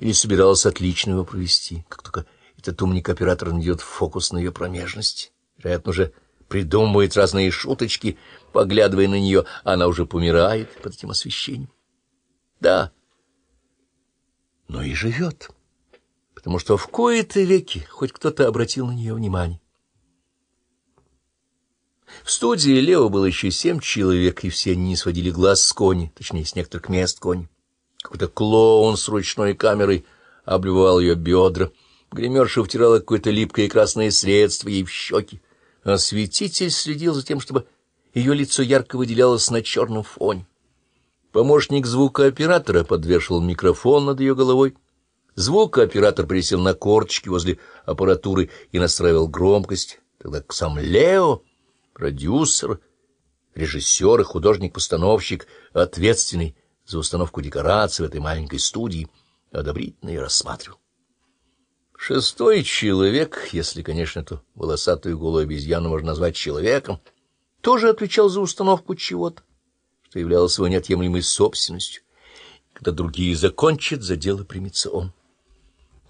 или собиралась отлично его провести, как только этот умник-оператор найдет фокус на ее промежности. Вероятно, уже придумывает разные шуточки, поглядывая на нее, она уже помирает под этим освещением. Да, но и живет, потому что в кои-то веки хоть кто-то обратил на нее внимание. В студии Лео было еще семь человек, и все они не сводили глаз с кони, точнее, с некоторых мест кони. Какой-то клоун с ручной камерой облюбовал ее бедра, гримерша втирала какое-то липкое красное средство ей в щеки. Осветитель следил за тем, чтобы ее лицо ярко выделялось на черном фоне. Помощник звукооператора подвешивал микрофон над ее головой. Звукооператор присел на корточки возле аппаратуры и настраивал громкость. Тогда сам Лео, продюсер, режиссер и художник-постановщик, ответственный за установку декораций в этой маленькой студии, одобрительно ее рассматривал. Шестой человек, если, конечно, эту волосатую голую обезьяну можно назвать человеком, тоже отвечал за установку чего-то, что являлось его неотъемлемой собственностью. Когда другие закончат, за дело примется он.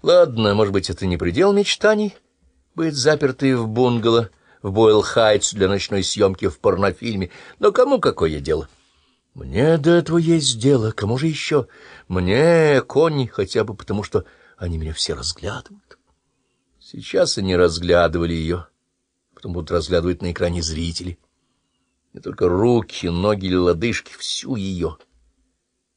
Ладно, может быть, это не предел мечтаний, быть запертой в бунгало в Бойл-Хайтс для ночной съемки в порнофильме, но кому какое дело? Мне до этого есть дело, кому же еще? Мне, Конни, хотя бы потому, что они меня все разглядывают. Сейчас они разглядывали ее, потом будут разглядывать на экране зрители. Не только руки, ноги или лодыжки, всю ее.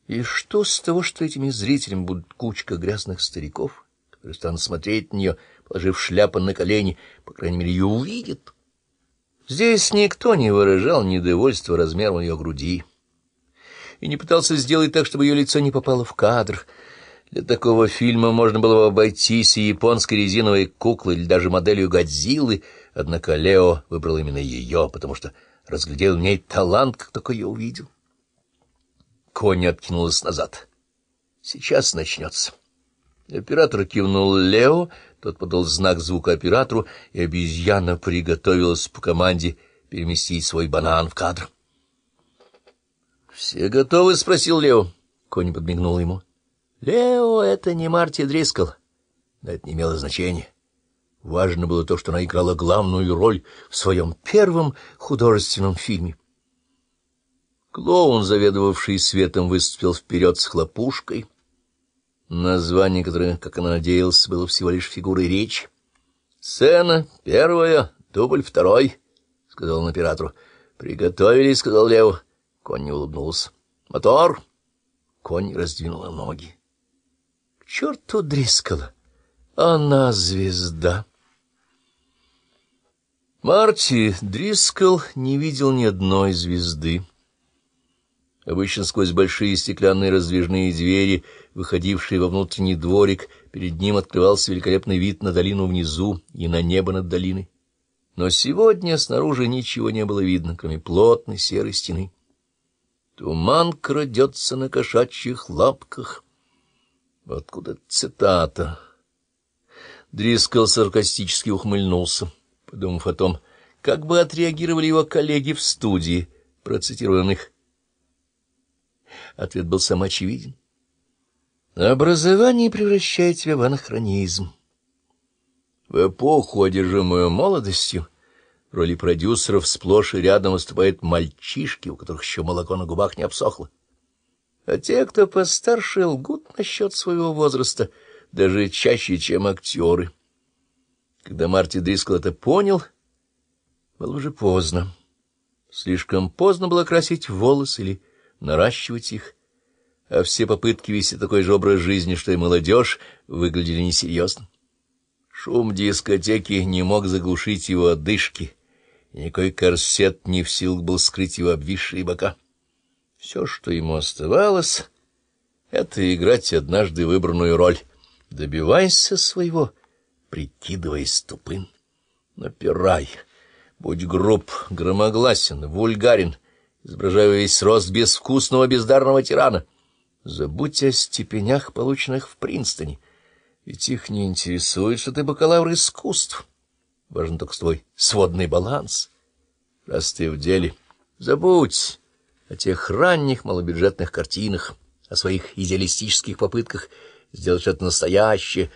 И что с того, что этими зрителями будут кучка грязных стариков, которые станут смотреть на нее, положив шляпу на колени, по крайней мере, ее увидят? Здесь никто не выражал недовольства размером ее груди и не пытался сделать так, чтобы ее лицо не попало в кадр — для такого фильма можно было бы обойтись и японской резиновой куклой или даже моделью Годзиллы, однако Лео выбрал именно ее, потому что разглядел в ней талант, как только ее увидел. Конь откинулась назад. Сейчас начнется. Оператор кивнул Лео, тот подал знак звукооператору, и обезьяна приготовилась по команде переместить свой банан в кадр. — Все готовы? — спросил Лео. Конь подмигнул ему. Лео — это не Марти Дрискл, но это не имело значения. Важно было то, что она играла главную роль в своем первом художественном фильме. Клоун, заведовавший светом, выступил вперед с хлопушкой. Название, которое, как она надеялась, было всего лишь фигурой речи. «Сцена первая, дубль второй», — сказал он оператору. «Приготовились», — сказал Лео. Конь не улыбнулся. «Мотор». Конь раздвинула ноги черту Дрискала. Она звезда. Марти Дрискл не видел ни одной звезды. Обычно сквозь большие стеклянные раздвижные двери, выходившие во внутренний дворик, перед ним открывался великолепный вид на долину внизу и на небо над долиной. Но сегодня снаружи ничего не было видно, кроме плотной серой стены. Туман крадется на кошачьих лапках. Откуда цитата? Дрискл саркастически ухмыльнулся, подумав о том, как бы отреагировали его коллеги в студии, процитированных. Ответ был сам очевиден. Образование превращает тебя в анахронизм. В эпоху, одержимую молодостью, роли продюсеров сплошь и рядом выступают мальчишки, у которых еще молоко на губах не обсохло. А те, кто постарше, лгут насчет своего возраста, даже чаще, чем актеры. Когда Марти Дрискл это понял, было уже поздно. Слишком поздно было красить волосы или наращивать их, а все попытки вести такой же образ жизни, что и молодежь, выглядели несерьезно. Шум дискотеки не мог заглушить его одышки, и никакой корсет не в силах был скрыть его обвисшие бока. Все, что ему оставалось, — это играть однажды выбранную роль. Добивайся своего, прикидываясь тупым. Напирай, будь груб, громогласен, вульгарен, изображая весь рост безвкусного бездарного тирана. Забудь о степенях, полученных в Принстоне, ведь их не интересует, что ты бакалавр искусств. Важен только твой сводный баланс. Раз ты в деле, забудь о тех ранних малобюджетных картинах, о своих идеалистических попытках сделать что-то настоящее,